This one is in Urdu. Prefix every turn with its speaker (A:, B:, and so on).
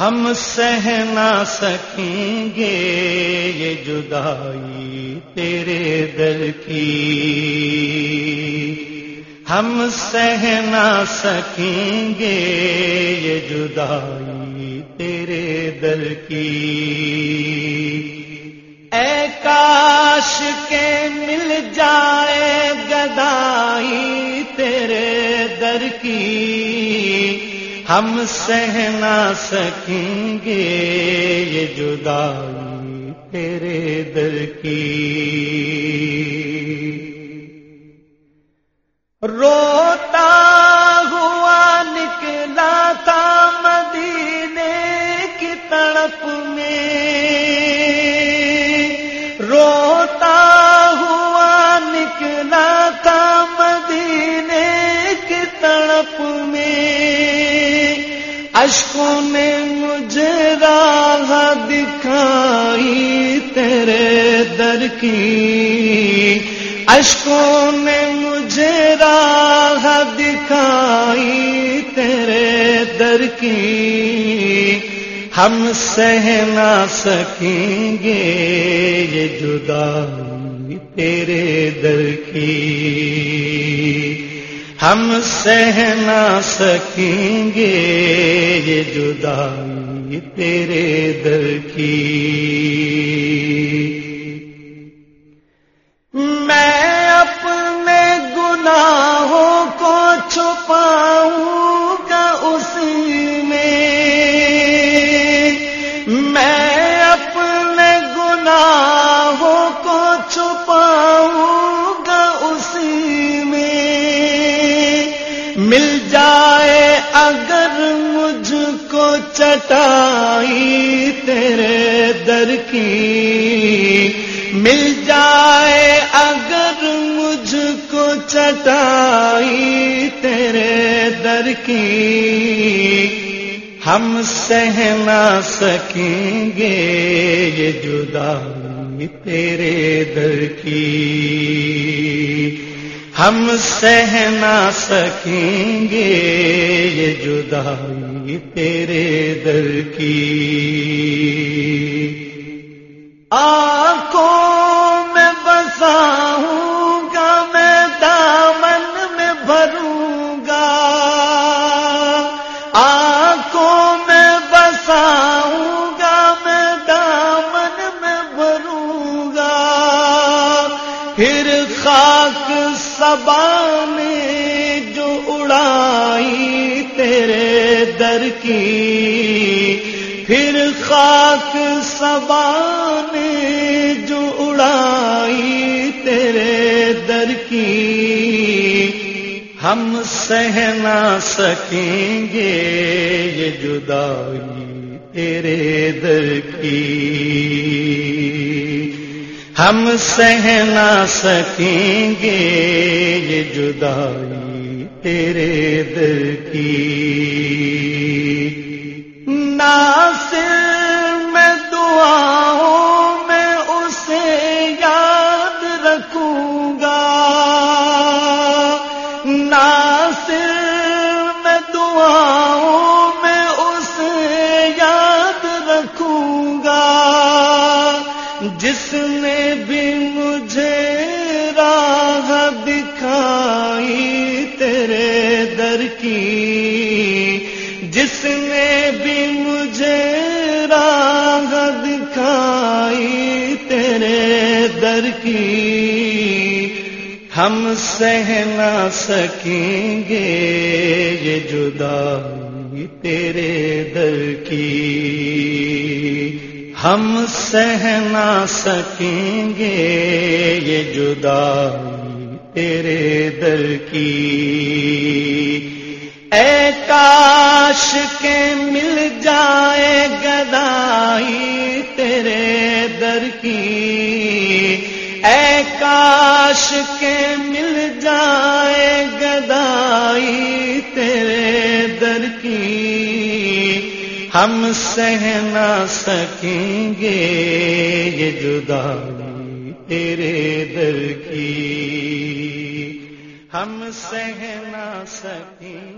A: ہم سہ نہ سکیں گے یہ جدائی تیرے در کی۔ ہم سہ نہ سکیں گے یہ جدائی تیرے در کی۔ اے کاش کے مل جائے گدائی تیرے در کی۔ ہم سہ نہ سکیں گے یہ جدائی تیرے در کی۔ رو اشکوں نے مجھے راہ دکھائی تیرے در کی۔ اشکوں نے مجھے راہ دکھائی تیرے در کی۔ ہم سہ نہ سکیں گے یہ جدائی تیرے در کی۔ ہم سہ نہ سکیں گے یہ جدائی تیرے در کی۔ مل جائے اگر مجھ کو چٹائی تیرے در کی۔ مل جائے اگر مجھ کو چٹائی تیرے در کی۔ ہم سہ نہ سکیں گے یہ جدائی تیرے در کی۔ ہم سہ نہ سکیں گے، یہ جدائی تیرے در کی۔ آنکھوں میں بساؤں گا، میں دامن میں بھروں گا۔ آنکھوں میں بساؤں گا، میں دامن میں بھروں گا۔ پھر خاک سبا نے جو اڑائی تیرے در کی، پھر خاک سبا نے جو اڑائی تیرے در کی۔ ہم سہ نہ سکیں گے یہ جدائی تیرے در کی۔ ہم سہ نہ سکیں گے یہ جدائی تیرے در کی۔ ناصر کی جس نے بھی مجھے راہ دکھائی، تیرے در کی۔ ہم سہ نہ سکیں گے یہ جدائی تیرے در کی۔ ہم سہ نہ سکیں گے یہ جدائی تیرے در کی۔ اے کاش کے مل جائے گدائی تیرے در کی۔ اے کاش کے مل جائے گدائی تیرے در کی۔ ہم سہ نہ سکیں گے یہ جدائی تیرے در کی۔ ہم سہ نہ سکیں